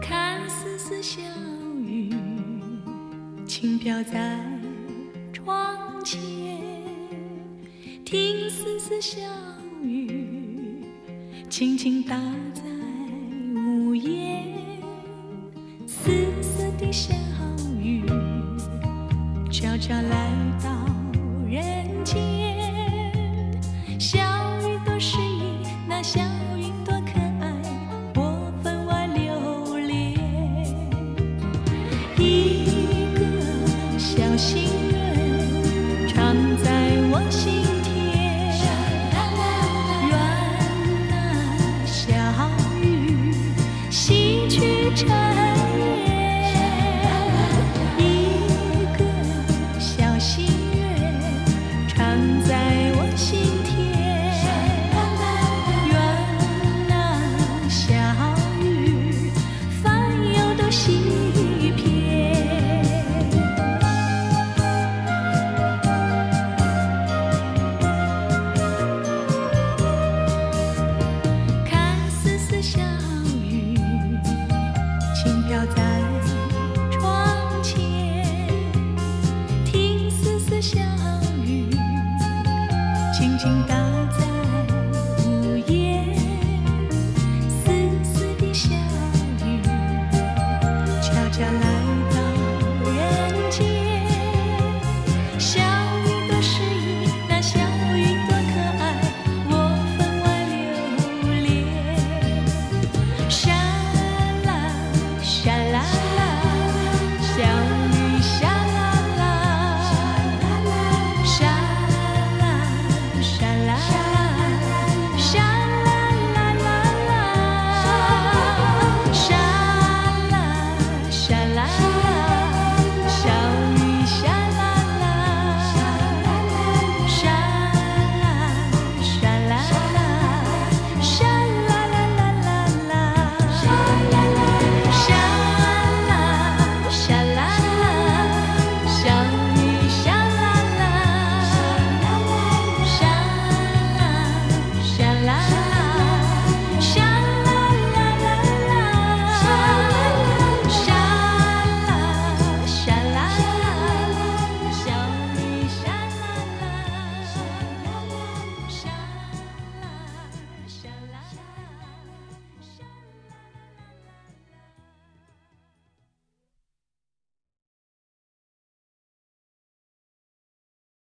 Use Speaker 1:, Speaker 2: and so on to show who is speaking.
Speaker 1: 看丝丝小雨轻飘在窗前，听丝丝小雨轻轻打在屋檐，丝丝的小雨悄悄来到人间，小雨多诗意，那小雨多可爱，我分外留恋。一个小心愿藏在我心田，愿那小雨洗去尘飘在窗前，听丝丝小雨轻轻打